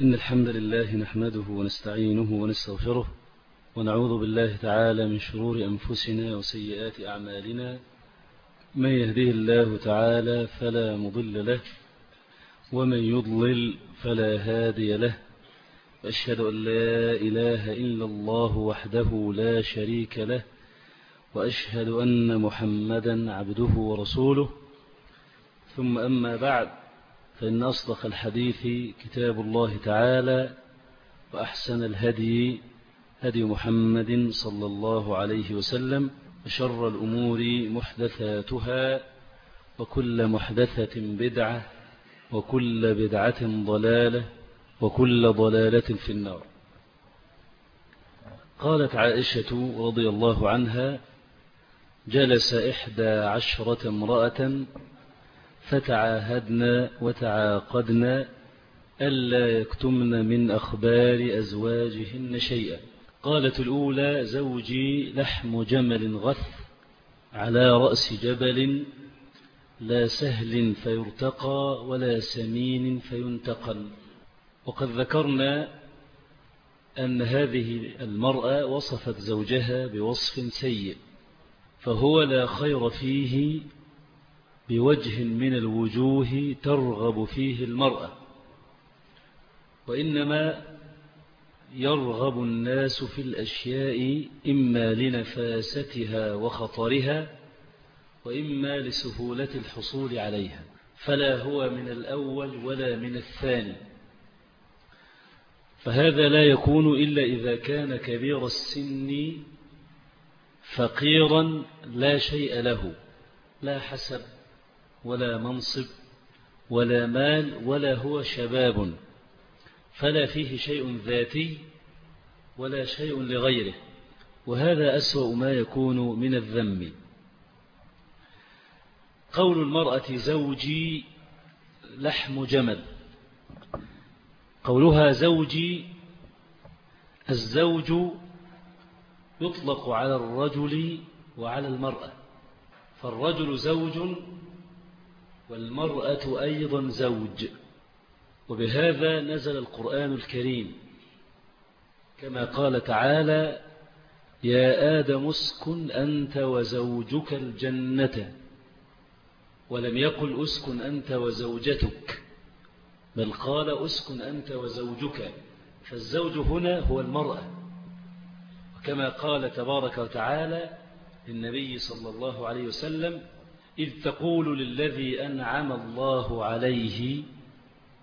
إن الحمد لله نحمده ونستعينه ونستغفره ونعوذ بالله تعالى من شرور أنفسنا وسيئات أعمالنا. من يهده الله تعالى فلا مضل له ومن يضلل فلا هادي له. أشهد أن لا إله إلا الله وحده لا شريك له وأشهد أن محمدا عبده ورسوله. ثم أما بعد فإن أصدق الحديث كتاب الله تعالى وأحسن الهدي هدي محمد صلى الله عليه وسلم وشر الأمور محدثاتها وكل محدثة بدعة وكل بدعة ضلالة وكل ضلالة في النار. قالت عائشة رضي الله عنها جلس إحدى عشرة امرأة فتعاهدنا وتعاقدنا ألا يكتمن من أخبار أزواجهن شيئا. قالت الأولى زوجي لحم جمل غث على رأس جبل لا سهل فيرتقى ولا سمين فينتقل وقد ذكرنا أن هذه المرأة وصفت زوجها بوصف سيء فهو لا خير فيه بوجه من الوجوه ترغب فيه المرأة وإنما يرغب الناس في الأشياء إما لنفاستها وخطرها وإما لسهولة الحصول عليها فلا هو من الأول ولا من الثاني. فهذا لا يكون إلا إذا كان كبير السن فقيرا لا شيء له لا حسب ولا منصب ولا مال ولا هو شباب فلا فيه شيء ذاتي ولا شيء لغيره وهذا أسوأ ما يكون من الذم. قول المرأة زوجي لحم جمل. قولها زوجي الزوج يطلق على الرجل وعلى المرأة فالرجل زوج والمرأة أيضا زوج. وبهذا نزل القرآن الكريم. كما قال تعالى يا آدم اسكن أنت وزوجك الجنة. ولم يقل اسكن أنت وزوجتك بل قال اسكن أنت وزوجك. فالزوج هنا هو المرأة. وكما قال تبارك وتعالى للنبي صلى الله عليه وسلم إذ تقول للذي أنعم الله عليه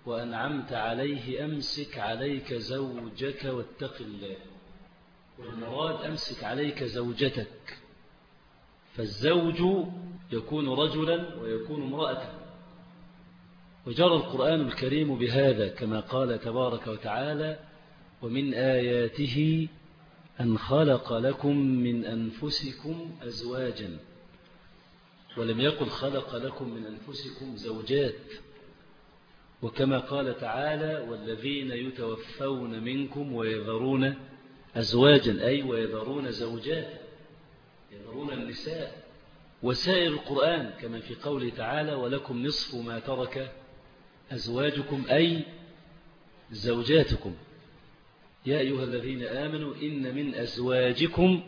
وأنعمت عليه أمسك عليك زوجك واتق الله. والمراد أمسك عليك زوجتك. فالزوج يكون رجلا ويكون امرأة. وجرى القرآن الكريم بهذا كما قال تبارك وتعالى ومن آياته أن خلق لكم من أنفسكم أزواجا ولم يقل خلق لكم من أنفسكم زوجات. وكما قال تعالى والذين يتوفون منكم ويذرون أزواجا أي ويذرون زوجات يذرون النساء. وسائر القرآن كما في قوله تعالى ولكم نصف ما ترك أزواجكم أي زوجاتكم. يا أيها الذين آمنوا إن من أزواجكم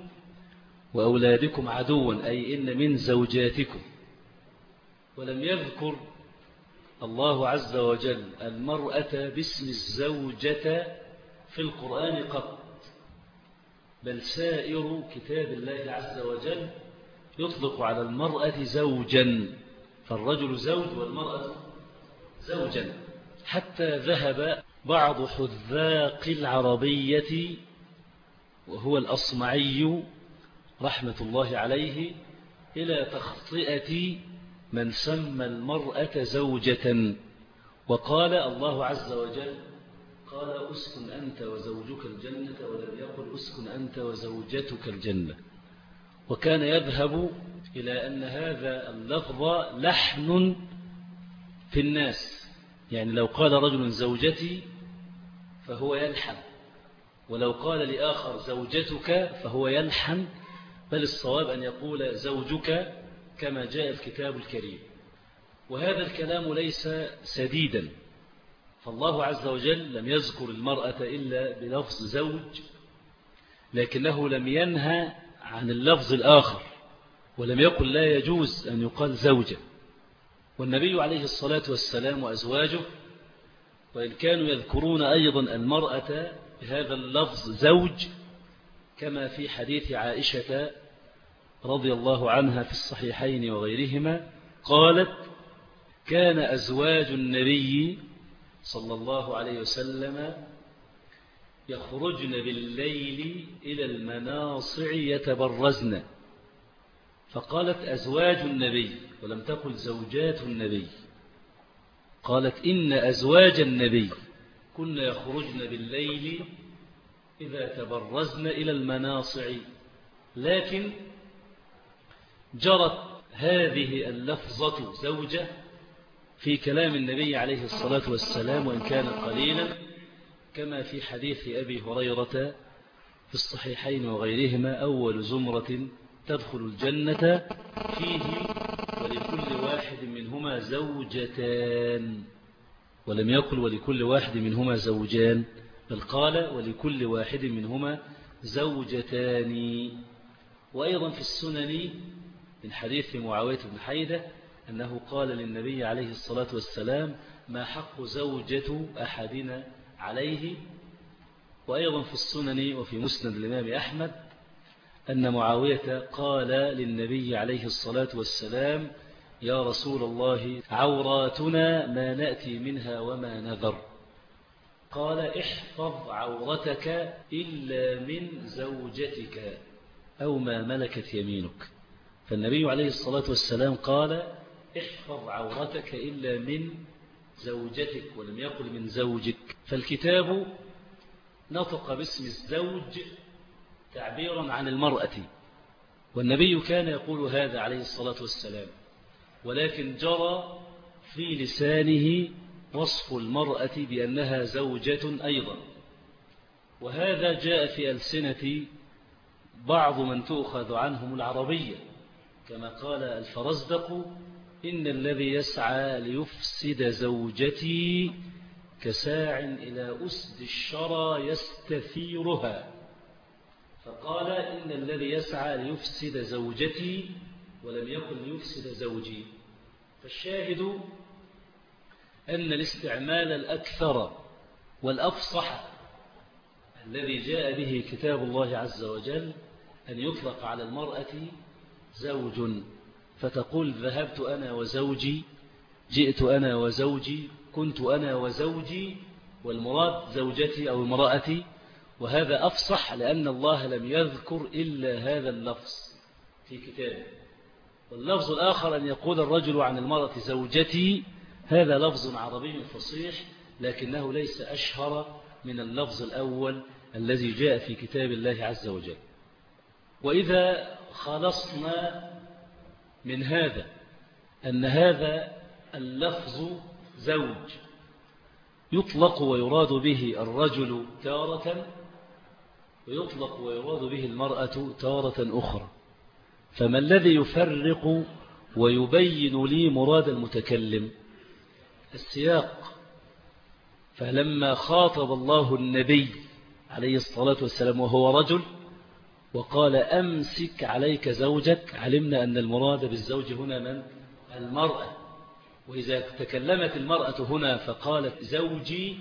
وأولادكم عدوا أي إن من زوجاتكم. ولم يذكر الله عز وجل المرأة باسم الزوجة في القرآن قط. بل سائر كتاب الله عز وجل يطلق على المرأة زوجا فالرجل زوج والمرأة زوجا. حتى ذهب بعض حذاق العربية وهو الأصمعي رحمة الله عليه إلى تخطئة من سمى المرأة زوجة. وقال الله عز وجل قال أسكن أنت وزوجك الجنة ولم يقل أسكن أنت وزوجتك الجنة وكان يذهب إلى أن هذا اللفظ لحن في الناس. يعني لو قال رجل زوجتي فهو يلحن ولو قال لآخر زوجتك فهو يلحن بل الصواب أن يقول زوجك كما جاء الكتاب الكريم. وهذا الكلام ليس سديدا. فالله عز وجل لم يذكر المرأة إلا بلفظ زوج لكنه لم ينهى عن اللفظ الآخر ولم يقل لا يجوز أن يقال زوجة. والنبي عليه الصلاة والسلام وأزواجه وإن كانوا يذكرون أيضا المرأة بهذا اللفظ زوج كما في حديث عائشة رضي الله عنها في الصحيحين وغيرهما قالت كان أزواج النبي صلى الله عليه وسلم يخرجن بالليل إلى المناصع يتبرزن. فقالت أزواج النبي ولم تقل زوجات النبي. قالت إن أزواج النبي كن يخرجن بالليل إذا تبرزن إلى المناصع. لكن جرت هذه اللفظة زوجة في كلام النبي عليه الصلاة والسلام وإن كان قليلا كما في حديث أبي هريرة في الصحيحين وغيرهما أول زمرة تدخل الجنة فيه ولكل واحد منهما زوجتان ولم يقل ولكل واحد منهما زوجان بل قال ولكل واحد منهما زوجتان. وأيضا في السنن من حديث معاوية بن حيدة أنه قال للنبي عليه الصلاة والسلام ما حق زوجة أحدنا عليه؟ وأيضا في السنن وفي مسند الإمام أحمد أن معاوية قال للنبي عليه الصلاة والسلام يا رسول الله عوراتنا ما نأتي منها وما نذر. قال احفظ عورتك إلا من زوجتك أو ما ملكت يمينك. فالنبي عليه الصلاة والسلام قال احفظ عورتك إلا من زوجتك ولم يقل من زوجك. فالكتاب نطق باسم الزوج تعبيرا عن المرأة والنبي كان يقول هذا عليه الصلاة والسلام ولكن جرى في لسانه وصف المرأة بأنها زوجة أيضا. وهذا جاء في ألسنة بعض من تؤخذ عنهم العربية. كما قال الفرزدق إن الذي يسعى ليفسد زوجتي كساع إلى أسد الشرى يستثيرها. فقال إن الذي يسعى ليفسد زوجتي ولم يكن ليفسد زوجي. فالشاهد أن الاستعمال الأكثر والأفصح الذي جاء به كتاب الله عز وجل أن يطلق على المرأة زوج فتقول ذهبت أنا وزوجي جئت أنا وزوجي كنت أنا وزوجي والمراد زوجتي أو امرأتي وهذا أفصح لأن الله لم يذكر إلا هذا اللفظ في كتابه. واللفظ الآخر أن يقول الرجل عن المرأة زوجتي هذا لفظ عربي فصيح لكنه ليس أشهر من اللفظ الأول الذي جاء في كتاب الله عز وجل. وإذا خلصنا من هذا أن هذا اللفظ زوج يطلق ويراد به الرجل تارة ويطلق ويراد به المرأة تارة أخرى. فما الذي يفرق ويبين لي مراد المتكلم؟ السياق. فلما خاطب الله النبي عليه الصلاة والسلام وهو رجل وقال أمسك عليك زوجك. علمنا أن المراد بالزوج هنا من؟ المرأة. وإذا تكلمت المرأة هنا فقالت زوجي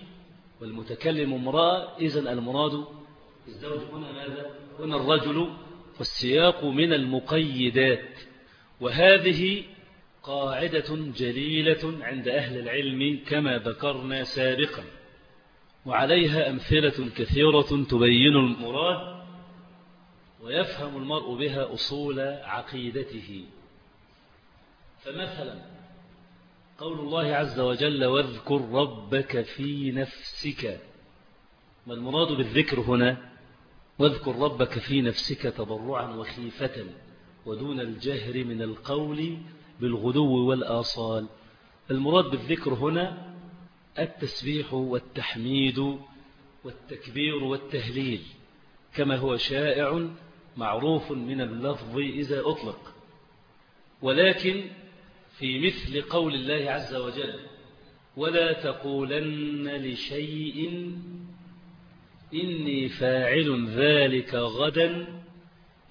والمتكلم امرأة إذن المراد الزوج هنا ماذا؟ هنا الرجل والسياق من المقيدات. وهذه قاعدة جليلة عند أهل العلم كما ذكرنا سابقا. وعليها أمثلة كثيرة تبين المراد ويفهم المرء بها أصول عقيدته. فمثلا قول الله عز وجل واذكر ربك في نفسك. ما المراد بالذكر هنا؟ واذكر ربك في نفسك تضرعا وخيفة ودون الجهر من القول بالغدو والآصال. المراد بالذكر هنا التسبيح والتحميد والتكبير والتهليل كما هو شائع معروف من اللفظ إذا أطلق. ولكن في مثل قول الله عز وجل ولا تقولن لشيء إني فاعل ذلك غدا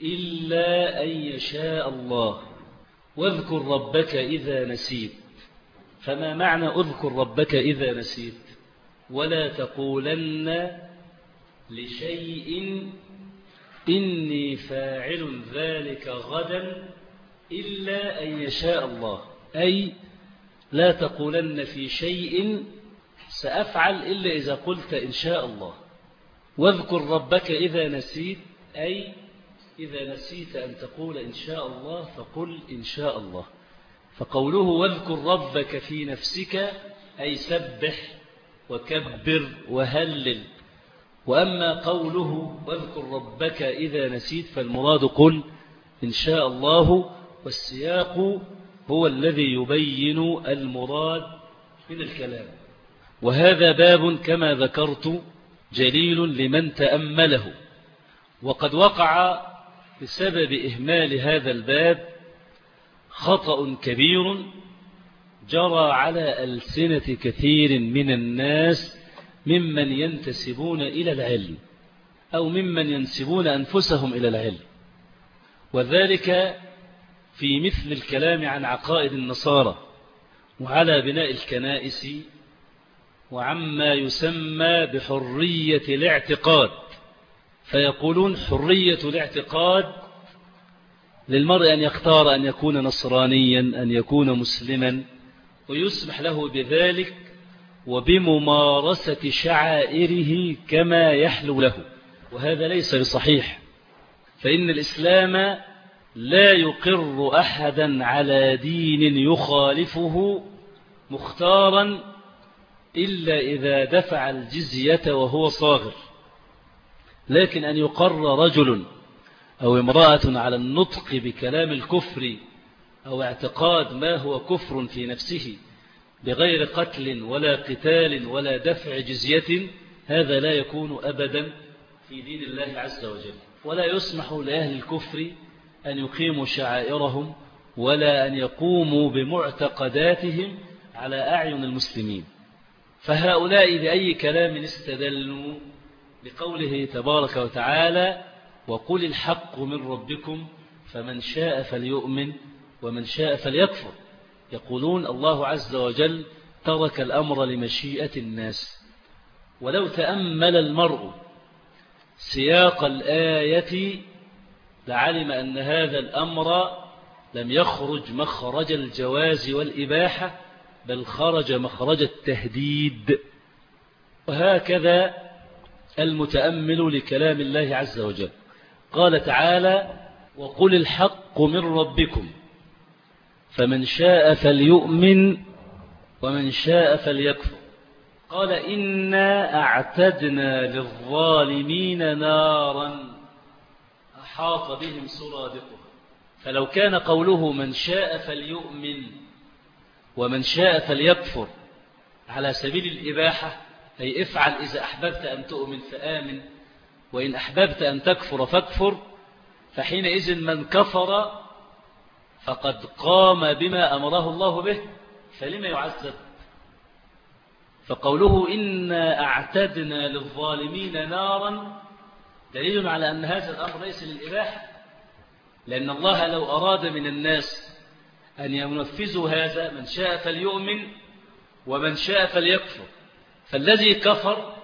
إلا أن يشاء الله. واذكر ربك إذا نسيت. فما معنى اذكر ربك إذا نسيت؟ ولا تقولن لشيء إني فاعل ذلك غدا إلا أن يشاء الله. أي لا تقولن في شيء سأفعل إلا إذا قلت إن شاء الله. واذكر ربك إذا نسيت أي إذا نسيت أن تقول إن شاء الله فقل إن شاء الله. فقوله واذكر ربك في نفسك أي سبح وكبر وهلل. وأما قوله واذكر ربك إذا نسيت فالمراد قل إن شاء الله والسياق هو الذي يبين المراد من الكلام. وهذا باب كما ذكرت جليل لمن تأمله. وقد وقع بسبب إهمال هذا الباب خطأ كبير جرى على ألسنة كثير من الناس ممن ينتسبون إلى العلم أو ممن ينسبون أنفسهم إلى العلم. وذلك في مثل الكلام عن عقائد النصارى وعلى بناء الكنائس وعما يسمى بحرية الاعتقاد. فيقولون حرية الاعتقاد للمرء أن يختار أن يكون نصرانيا أن يكون مسلما ويسمح له بذلك وبممارسة شعائره كما يحلو له. وهذا ليس بصحيح. فإن الإسلام لا يقر أحدا على دين يخالفه مختارا إلا إذا دفع الجزية وهو صاغر. لكن أن يقر رجل أو امرأة على النطق بكلام الكفر أو اعتقاد ما هو كفر في نفسه بغير قتل ولا قتال ولا دفع جزية هذا لا يكون أبدا في دين الله عز وجل. ولا يسمح لأهل الكفر أن يقيموا شعائرهم ولا أن يقوموا بمعتقداتهم على أعين المسلمين. فهؤلاء بأي كلام استدلوا بقوله تبارك وتعالى وقل الحق من ربكم فمن شاء فليؤمن ومن شاء فليكفر يقولون الله عز وجل ترك الأمر لمشيئة الناس. ولو تأمل المرء سياق الآية لعلم أن هذا الأمر لم يخرج مخرج الجواز والإباحة بل خرج مخرج التهديد. وهكذا المتأمل لكلام الله عز وجل. قال تعالى وقل الحق من ربكم فمن شاء فليؤمن ومن شاء فليكفر. قال إنا أعتدنا للظالمين نارا. أحاط بهم سرادقها فلو كان قوله من شاء فليؤمن ومن شاء فليكفر على سبيل الإباحة أي افعل إذا أحببت أن تؤمن فآمن وإن أحببت أن تكفر فاكفر فحينئذ من كفر فقد قام بما أمره الله به فلما يعذب؟ فقوله إنا أعتدنا للظالمين نارا دليل على أن هذا الأمر ليس للإباحة لأن الله لو أراد من الناس أن ينفذوا هذا من شاء فليؤمن ومن شاء فليكفر. فالذي كفر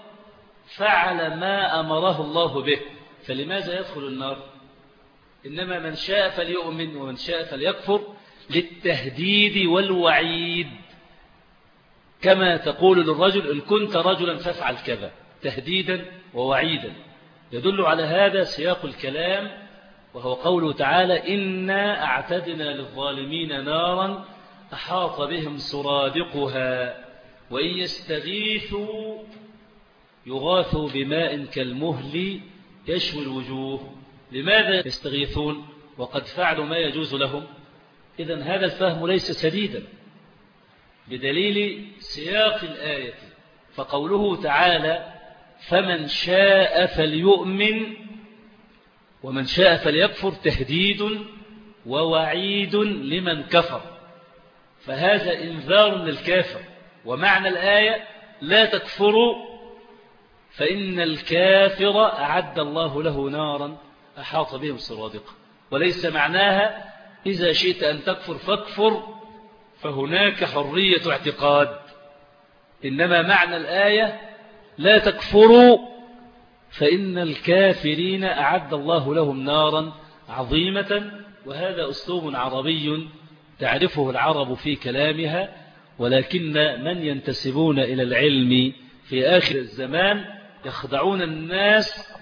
فعل ما أمره الله به فلماذا يدخل النار؟ إنما من شاء فليؤمن ومن شاء فليكفر للتهديد والوعيد. كما تقول للرجل إن كنت رجلا فافعل كذا تهديدا ووعيدا. يدل على هذا سياق الكلام وهو قوله تعالى إنا أعتدنا للظالمين نارا أحاط بهم سرادقها وإن يستغيثوا يغاثوا بماء كالمهل يشوي الوجوه. لماذا يستغيثون وقد فعلوا ما يجوز لهم؟ إذا هذا الفهم ليس سديدا بدليل سياق الآية فقوله تعالى فمن شاء فليؤمن ومن شاء فليكفر تهديد ووعيد لمن كفر. فهذا إنذار للكافر ومعنى الآية لا تكفروا فإن الكافر أعد الله له نارا أحاط بهم سرادقا وليس معناها إذا شئت أن تكفر فاكفر فهناك حرية اعتقاد. إنما معنى الآية لا تكفروا فإن الكافرين أعد الله لهم نارا عظيمة وهذا أسلوب عربي تعرفه العرب في كلامها ولكن من ينتسبون إلى العلم في آخر الزمان يخدعون الناس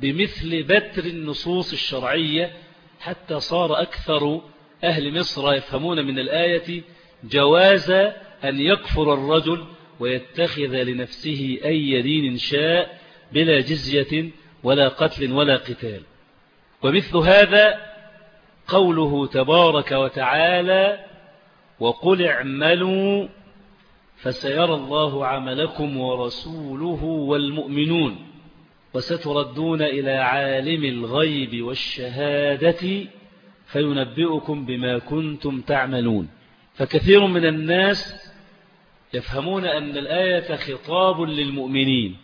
بمثل بتر النصوص الشرعية حتى صار أكثر أهل مصر يفهمون من الآية جواز أن يكفر الرجل ويتخذ لنفسه أي دين شاء بلا جزية ولا قتل ولا قتال. ومثل هذا قوله تبارك وتعالى وقل اعملوا فسيرى الله عملكم ورسوله والمؤمنون. وستردون إلى عالم الغيب والشهادة فينبئكم بما كنتم تعملون. فكثير من الناس يفهمون أن الآية خطاب للمؤمنين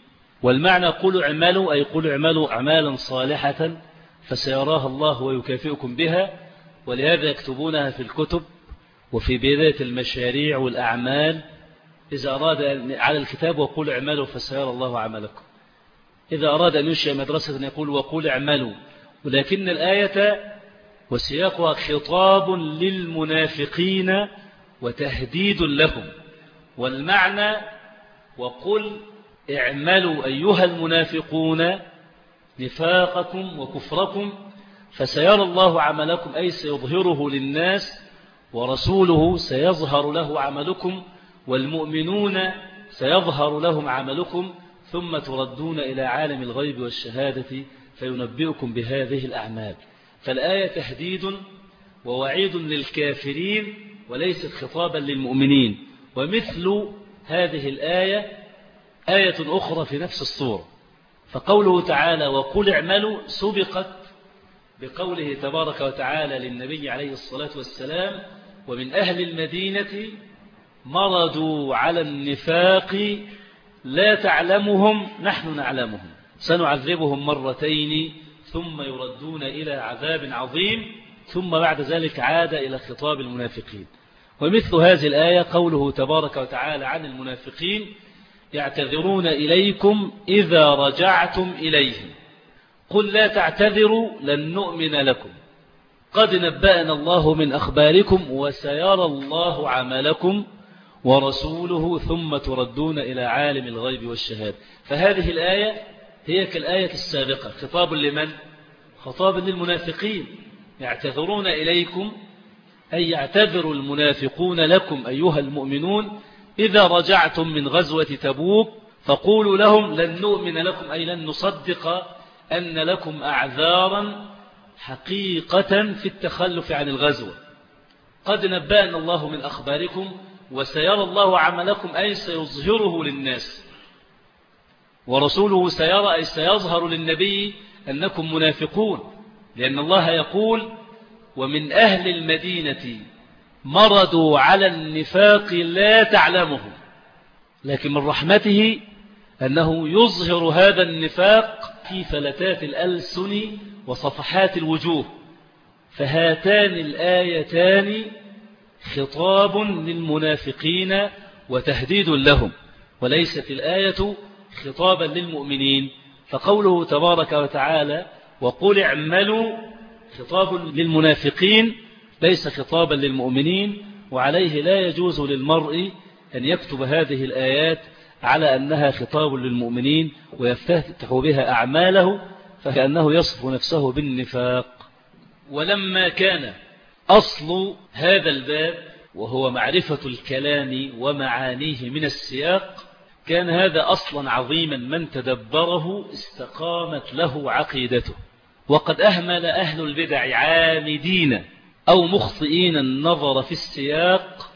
والمعنى قل اعملوا أي قل اعملوا أعمالا صالحة فسيراها الله ويكافئكم بها ولهذا يكتبونها في الكتب وفي بداية المشاريع والأعمال. إذا أراد على الكتاب وقول اعملوا فسيرى الله عملكم. إذا أراد أن ينشئ مدرسة يقول وقول اعملوا ولكن الآية وسياقها خطاب للمنافقين وتهديد لهم والمعنى وقل اعملوا أيها المنافقون نفاقكم وكفركم فسيرى الله عملكم أي سيظهره للناس ورسوله سيظهر له عملكم والمؤمنون سيظهر لهم عملكم ثم تردون إلى عالم الغيب والشهادة فينبئكم بهذه الأعمال. فالآية تهديد ووعيد للكافرين وليست خطابا للمؤمنين. ومثل هذه الآية آية أخرى في نفس الصورة. فقوله تعالى وقل اعملوا سبقت بقوله تبارك وتعالى للنبي عليه الصلاة والسلام ومن أهل المدينة مرضوا على النفاق لا تعلمهم نحن نعلمهم. سنعذبهم مرتين ثم يردون إلى عذاب عظيم ثم بعد ذلك عاد إلى خطاب المنافقين. ومثل هذه الآية قوله تبارك وتعالى عن المنافقين يعتذرون إليكم إذا رجعتم إليهم قل لا تعتذروا لن نؤمن لكم. قد نبأنا الله من أخباركم وسيرى الله عملكم. ورسوله ثم تردون إلى عالم الغيب والشهادة فهذه الآية هي كالآية السابقة. خطاب لمن؟ خطاب للمنافقين. يعتذرون إليكم أي يعتذر المنافقون لكم أيها المؤمنون إذا رجعتم من غزوة تبوك فقولوا لهم لن نؤمن لكم أي لن نصدق أن لكم أعذارا حقيقة في التخلف عن الغزوة. قد نبأنا الله من أخباركم وسيرى الله عملكم أي سيظهره للناس. ورسوله سيرى أي سيظهر للنبي أنكم منافقون لأن الله يقول ومن أهل المدينة مرضوا على النفاق لا تعلمهم لكن من رحمته أنه يظهر هذا النفاق في فلتات الألسن وصفحات الوجوه فهاتان الآيتان خطاب للمنافقين وتهديد لهم وليست الآية خطابا للمؤمنين. فقوله تبارك وتعالى وقل اعملوا خطاب للمنافقين ليس خطابا للمؤمنين وعليه لا يجوز للمرء أن يكتب هذه الآيات على أنها خطاب للمؤمنين ويفتتح بها أعماله فكأنه يصف نفسه بالنفاق. ولما كان أصل هذا الباب وهو معرفة الكلام ومعانيه من السياق. كان هذا أصلا عظيما من تدبره استقامت له عقيدته. وقد أهمل أهل البدع عامدين أو مخطئين النظر في السياق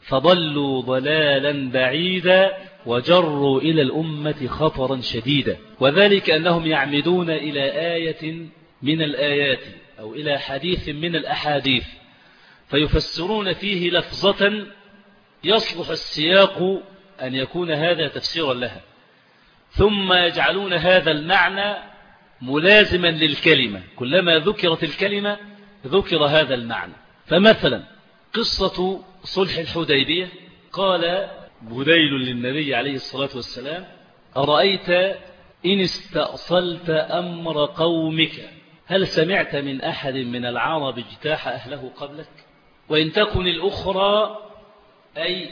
فضلوا ضلالا بعيدا وجروا إلى الأمة خطرا شديدا. وذلك أنهم يعمدون إلى آية من الآيات. أو إلى حديث من الأحاديث فيفسرون فيه لفظة يصلح السياق أن يكون هذا تفسيرا لها ثم يجعلون هذا المعنى ملازما للكلمة. كلما ذكرت الكلمة ذكر هذا المعنى. فمثلا قصة صلح الحديبية قال بديل للنبي عليه الصلاة والسلام أرأيت إن استأصلت أمر قومك؟ هل سمعت من أحد من العرب اجتاح أهله قبلك؟ وإن تكن الأخرى أي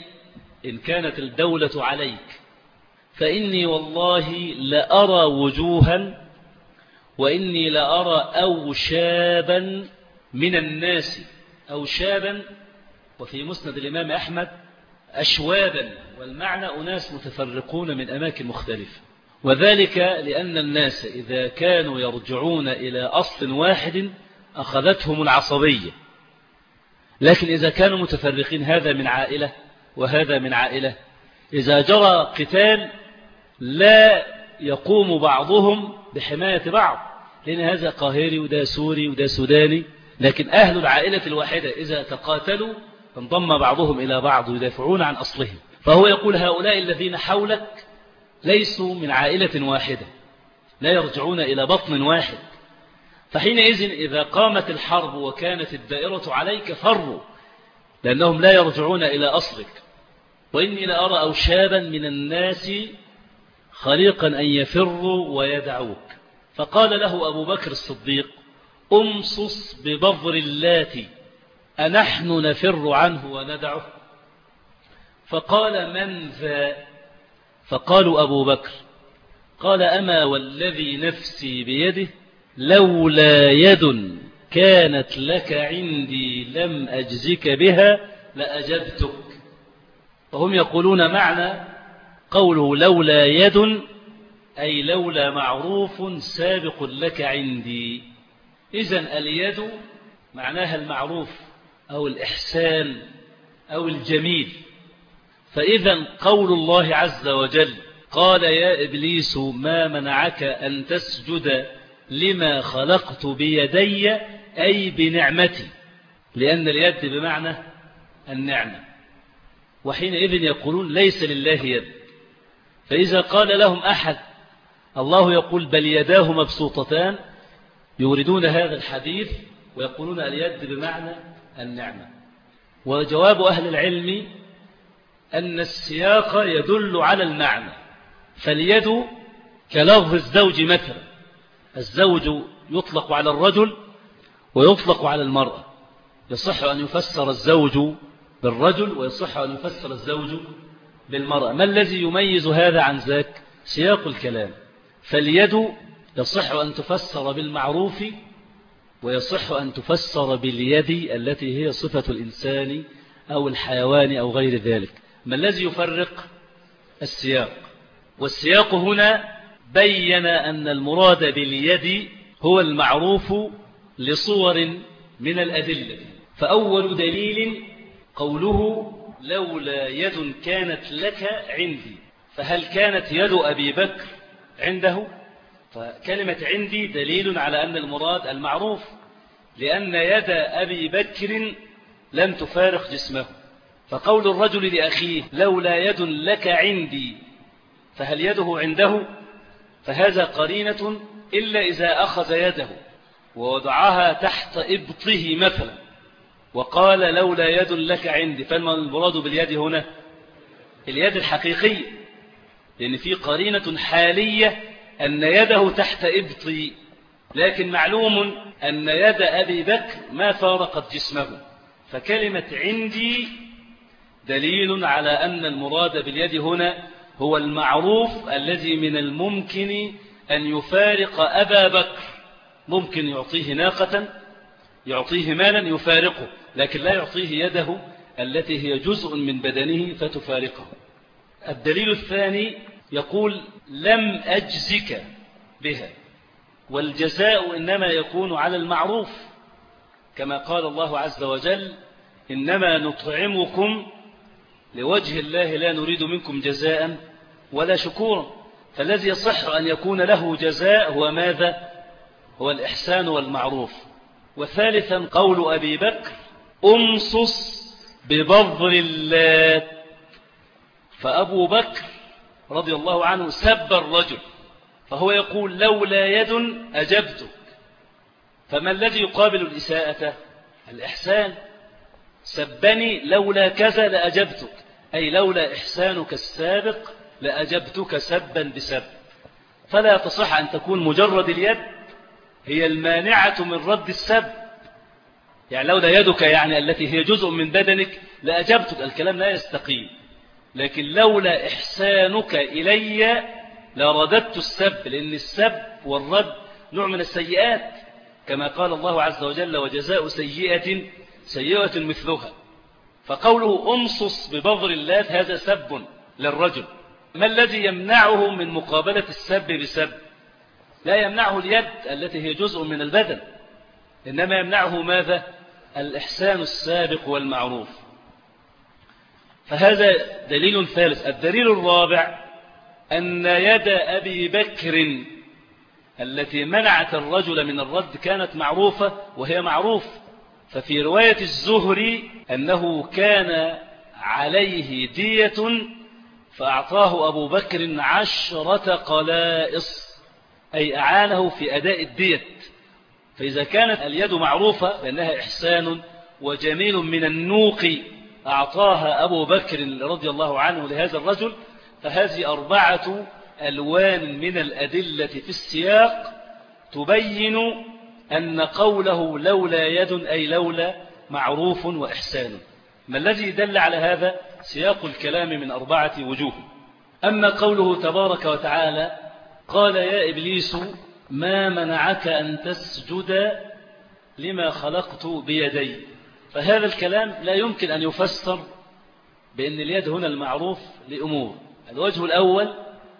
إن كانت الدولة عليك فإني والله لأرى وجوها وإني لأرى أوشابا من الناس أوشابا وفي مسند الإمام أحمد أشوابا والمعنى أناس متفرقون من أماكن مختلفة. وذلك لأن الناس إذا كانوا يرجعون إلى أصل واحد أخذتهم العصبية. لكن إذا كانوا متفرقين هذا من عائلة وهذا من عائلة. إذا جرى قتال لا يقوم بعضهم بحماية بعض لأن هذا قاهري وده سوري وده سوداني. لكن أهل العائلة الواحدة إذا تقاتلوا انضم بعضهم إلى بعض يدافعون عن أصلهم. فهو يقول هؤلاء الذين حولك ليسوا من عائلة واحدة لا يرجعون إلى بطن واحد. فحينئذ إذا قامت الحرب وكانت الدائرة عليك فروا لأنهم لا يرجعون إلى أصلك. وإني لأرى أوشابا من الناس خليقا أن يفروا ويدعوك. فقال له أبو بكر الصديق أمصص ببضر اللات أنحن نفر عنه وندعه. فقال من ذا فقالوا أبو بكر قال أما والذي نفسي بيده لولا يد كانت لك عندي لم أجزك بها لأجبتك. وهم يقولون معنى قوله لولا يد أي لولا معروف سابق لك عندي. إذن اليد معناها المعروف أو الإحسان أو الجميل. فإذا قول الله عز وجل قال يا إبليس ما منعك أن تسجد لما خلقت بيدي أي بنعمتي؟ لأن اليد بمعنى النعمة. وحينئذ يقولون ليس لله يد. فإذا قال لهم أحد الله يقول بل يداه مبسوطتان يوردون هذا الحديث ويقولون اليد بمعنى النعمة. وجواب أهل العلم أن السياق يدل على المعنى فاليد كلفظ الزوج مثلا الزوج يطلق على الرجل ويطلق على المرأة يصح أن يفسر الزوج بالرجل ويصح أن يفسر الزوج بالمرأة. ما الذي يميز هذا عن ذاك؟ سياق الكلام. فاليد يصح أن تفسر بالمعروف ويصح أن تفسر باليد التي هي صفة الإنسان أو الحيوان أو غير ذلك. ما الذي يفرق؟ السياق. والسياق هنا بين أن المراد باليد هو المعروف لصور من الأدلة. فأول دليل قوله لولا يد كانت لك عندي. فهل كانت يد أبي بكر عنده؟ فكلمة عندي دليل على أن المراد المعروف لأن يد أبي بكر لم تفارق جسمه. فقول الرجل لأخيه لولا يد لك عندي فهل يده عنده؟ فهذا قرينة إلا إذا أخذ يده ووضعها تحت إبطه مثلا وقال لولا يد لك عندي. فما المراد باليد هنا؟ اليد الحقيقية لأن في قرينة حالية أن يده تحت إبطي لكن معلوم أن يد أبي بكر ما فارقت جسمه فكلمة عندي دليل على أن المراد باليد هنا هو المعروف الذي من الممكن أن يفارق أبا بكر. ممكن يعطيه ناقة يعطيه مالا يفارقه لكن لا يعطيه يده التي هي جزء من بدنه فتفارقه. الدليل الثاني يقول لم أجزك بها والجزاء إنما يكون على المعروف. كما قال الله عز وجل إنما نطعمكم لوجه الله لا نريد منكم جزاء ولا شكورا فالذي يصح أن يكون له جزاء هو ماذا؟ هو الإحسان والمعروف. وثالثا قول أبي بكر أمصص ببضر اللات فأبو بكر رضي الله عنه سب الرجل فهو يقول لولا يد أجبتك. فما الذي يقابل الإساءة؟ الإحسان. سبني لولا كذا لأجبتك. أي لولا إحسانك السابق لأجبتك سبا بسب. فلا تصح أن تكون مجرد اليد هي المانعة من رد السب. يعني لولا يدك يعني التي هي جزء من بدنك لأجبتك. الكلام لا يستقيم. لكن لولا إحسانك إلي لرددت السب لأن السب والرد نوع من السيئات. كما قال الله عز وجل وجزاء سيئة سيئة مثلها. فقوله أنصص ببظر الله هذا سب للرجل. ما الذي يمنعه من مقابلة السب بسب؟ لا يمنعه اليد التي هي جزء من البدن. إنما يمنعه ماذا؟ الإحسان السابق والمعروف. فهذا دليل ثالث. الدليل الرابع أن يد أبي بكر التي منعت الرجل من الرد كانت معروفة وهي معروف. ففي رواية الزهري أنه كان عليه دية فأعطاه أبو بكر عشرة قلائص أي أعانه في أداء الدية. فإذا كانت اليد معروفة لأنها إحسان وجميل من النوق. أعطاها أبو بكر رضي الله عنه لهذا الرجل فهذه أربعة ألوان من الأدلة في السياق تبين أن قوله لولا يد أي لولا معروف وإحسان. ما الذي دل على هذا؟ سياق الكلام من أربعة وجوه. أما قوله تبارك وتعالى قال يا إبليس ما منعك أن تسجد لما خلقت بيدي؟ فهذا الكلام لا يمكن أن يفسر بأن اليد هنا المعروف لأمور. الوجه الأول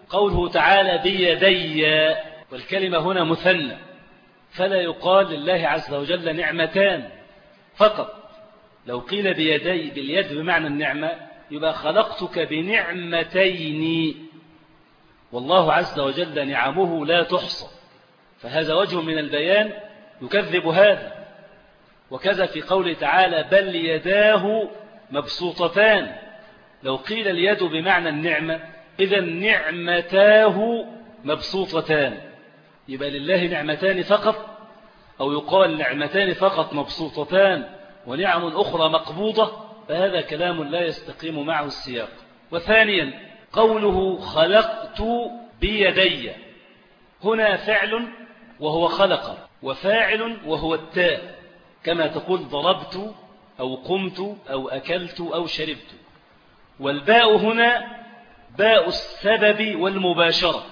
قوله تعالى بيدي والكلمة هنا مثنى. فلا يقال لله عز وجل نعمتان فقط. لو قيل بيدي باليد بمعنى النعمة يبقى خلقتك بنعمتين. والله عز وجل نعمه لا تحصى. فهذا وجه من البيان يكذب هذا. وكذا في قوله تعالى بل يداه مبسوطتان. لو قيل اليد بمعنى النعمة إذا نعمتاه مبسوطتان. يبقى لله نعمتان فقط أو يقال نعمتان فقط مبسوطتان ونعم أخرى مقبوضة فهذا كلام لا يستقيم معه السياق. وثانيا قوله خلقت بيدي. هنا فعل وهو خلق وفاعل وهو التاء كما تقول ضربت أو قمت أو أكلت أو شربت. والباء هنا باء السبب والمباشرة.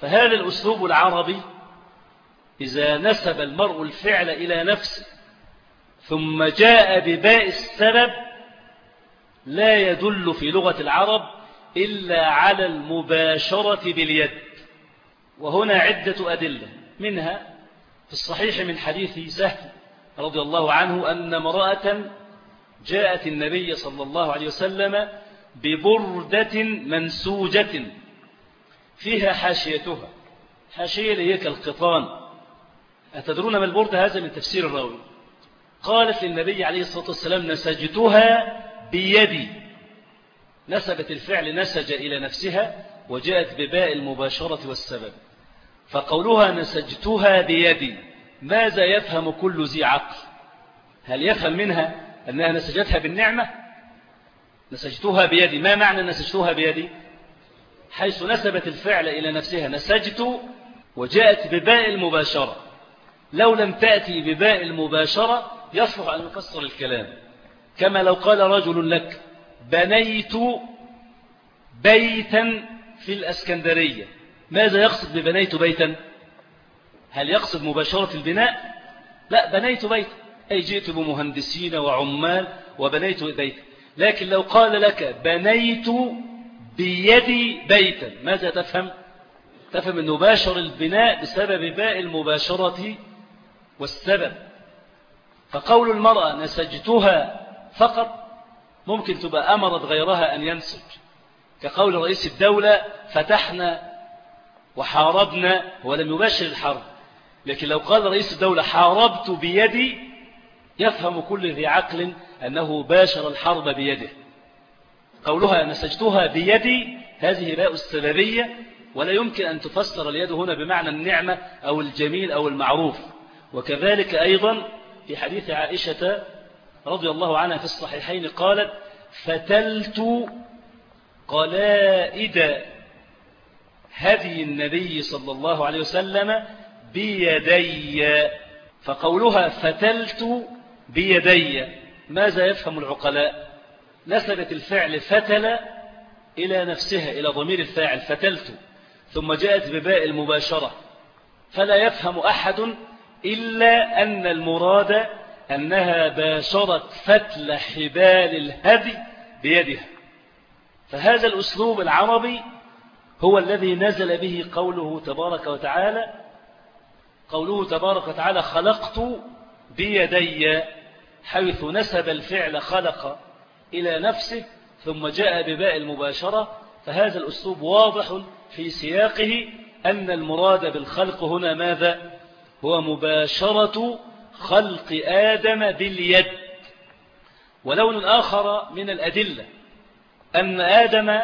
فهذا الأسلوب العربي إذا نسب المرء الفعل إلى نفسه ثم جاء بباء السبب لا يدل في لغة العرب إلا على المباشرة باليد. وهنا عدة أدلة. منها في الصحيح من حديث سهل رضي الله عنه أن امرأة جاءت النبي صلى الله عليه وسلم ببردة منسوجة فيها حاشيتها. حاشية هي كالقطان. أتدرون ما البرد هذا من تفسير الراوي؟ قالت للنبي عليه الصلاة والسلام نسجتها بيدي. نسبت الفعل نسج إلى نفسها وجاءت بباء المباشرة والسبب. فقولها نسجتها بيدي. ماذا يفهم كل ذي عقل؟ هل يفهم منها أنها نسجتها بالنعمة؟ نسجتها بيدي. ما معنى نسجتها بيدي؟ حيث نسبت الفعل إلى نفسها نسجت وجاءت بباء المباشرة. لو لم تأتي بباء المباشرة يصلح أن يفسر الكلام. كما لو قال رجل لك بنيت بيتا في الأسكندرية. ماذا يقصد ببنيت بيتا؟ هل يقصد مباشرة البناء؟ لا بنيت بيتا أي جئت بمهندسين وعمال وبنيت بيتا لكن لو قال لك بنيت بيدي بيتا. ماذا تفهم؟ تفهم أنه باشر البناء بسبب باء المباشرة والسبب. فقول المرأة نسجتها فقط ممكن تبقى أمرت غيرها أن ينسج. كقول رئيس الدولة فتحنا وحاربنا ولم يبشر الحرب. لكن لو قال رئيس الدولة حاربت بيدي يفهم كل ذي عقل أنه باشر الحرب بيده. قولها نسجتها بيدي هذه باء السببية ولا يمكن أن تفسر اليد هنا بمعنى النعمة أو الجميل أو المعروف. وكذلك أيضا في حديث عائشة رضي الله عنها في الصحيحين قالت فتلت قلائد هدي النبي صلى الله عليه وسلم بيدي فقولها فتلت بيدي ماذا يفهم العقلاء؟ نسبت الفعل فتل إلى نفسها إلى ضمير الفاعل فتلت. ثم جاءت بباء المباشرة. فلا يفهم أحد إلا أن المراد أنها باشرت فتل حبال الهدي بيدها. فهذا الأسلوب العربي هو الذي نزل به قوله تبارك وتعالى قوله تبارك وتعالى خلقت بيدي حيث نسب الفعل خلق إلى نفسه ثم جاء بباء المباشرة فهذا الأسلوب واضح في سياقه أن المراد بالخلق هنا ماذا؟ هو مباشرة خلق آدم باليد. ولون آخر من الأدلة أن آدم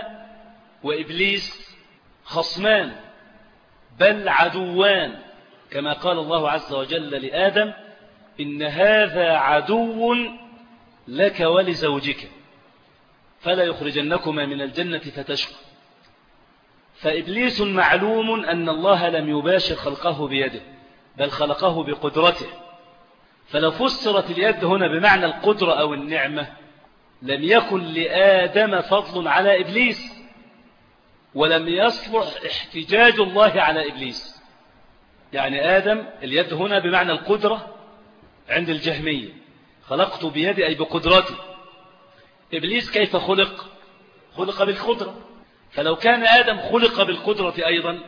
وإبليس خصمان بل عدوان. كما قال الله عز وجل لآدم إن هذا عدو لك ولزوجك فلا يخرجنكما من الجنة فتشقى. فإبليس معلوم أن الله لم يباشر خلقه بيده بل خلقه بقدرته. فلو فسرت اليد هنا بمعنى القدرة أو النعمة لم يكن لآدم فضل على إبليس ولم يصلح احتجاج الله على إبليس. يعني آدم اليد هنا بمعنى القدرة عند الجهمية. خلقت بيدي أي بقدرتي إبليس كيف خلق؟ خلق بالقدرة. فلو كان آدم خلق بالقدرة أيضا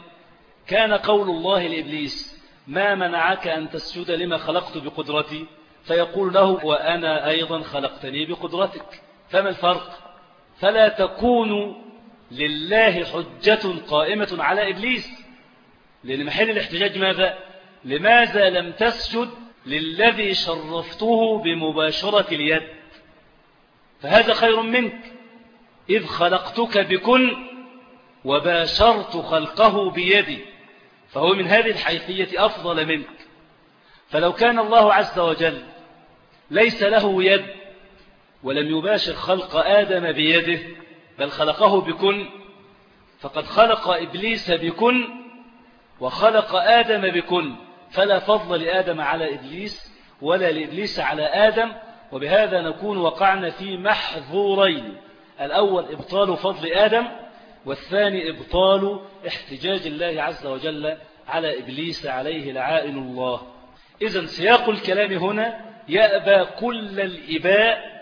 كان قول الله لإبليس ما منعك أن تسجد لما خلقت بقدرتي؟ فيقول له وأنا أيضا خلقتني بقدرتك. فما الفرق؟ فلا تكون لله حجة قائمة على إبليس. لأن محل الاحتجاج ماذا؟ لماذا لم تسجد للذي شرفته بمباشرة اليد. فهذا خير منك. إذ خلقتك بكن وباشرت خلقه بيدي. فهو من هذه الحيثية أفضل منك. فلو كان الله عز وجل ليس له يد ولم يباشر خلق آدم بيده بل خلقه بكن فقد خلق إبليس بكن وخلق آدم بكن فلا فضل لآدم على إبليس ولا لإبليس على آدم وبهذا نكون وقعنا في محظورين. الأول إبطال فضل آدم والثاني إبطال احتجاج الله عز وجل على إبليس عليه لعائن الله. إذا سياق الكلام هنا يأبى كل الإباء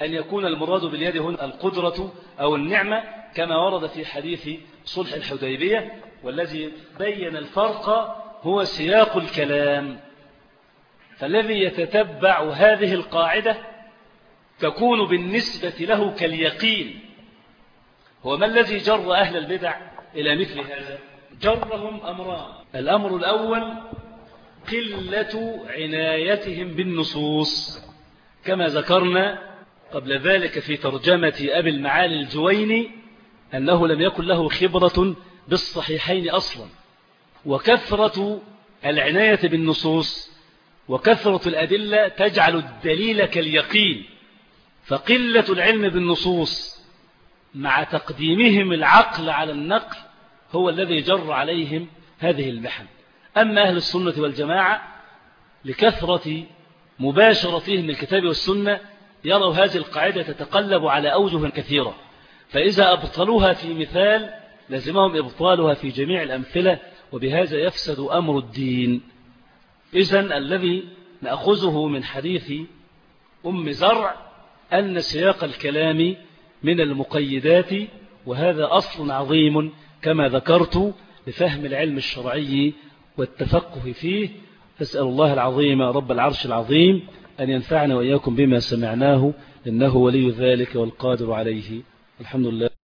أن يكون المراد باليد هنا القدرة أو النعمة كما ورد في حديث صلح الحديبية والذي بين الفرق هو سياق الكلام. فالذي يتتبع هذه القاعدة تكون بالنسبة له كاليقين. هو ما الذي جر أهل البدع إلى مثل هذا؟ جرهم أمران. الأمر الأول قلة عنايتهم بالنصوص. كما ذكرنا قبل ذلك في ترجمة أبي المعالي الجويني أنه لم يكن له خبرة بالصحيحين أصلا. وكثرة العناية بالنصوص وكثرة الأدلة تجعل الدليل كاليقين فقلة العلم بالنصوص مع تقديمهم العقل على النقل هو الذي جر عليهم هذه المحن. أما أهل السنة والجماعة لكثرة مباشرتهم للكتاب والسنة يروا هذه القاعدة تتقلب على أوجه كثيرة. فإذا أبطلوها في مثال لزمهم إبطالها في جميع الأمثلة وبهذا يفسد أمر الدين. إذن الذي نأخذه من حديث أم زرع أن سياق الكلام من المقيدات وهذا أصل عظيم كما ذكرت لفهم العلم الشرعي والتفقه فيه. فاسأل الله العظيم رب العرش العظيم أن ينفعنا وإياكم بما سمعناه إنه ولي ذلك والقادر عليه. الحمد لله.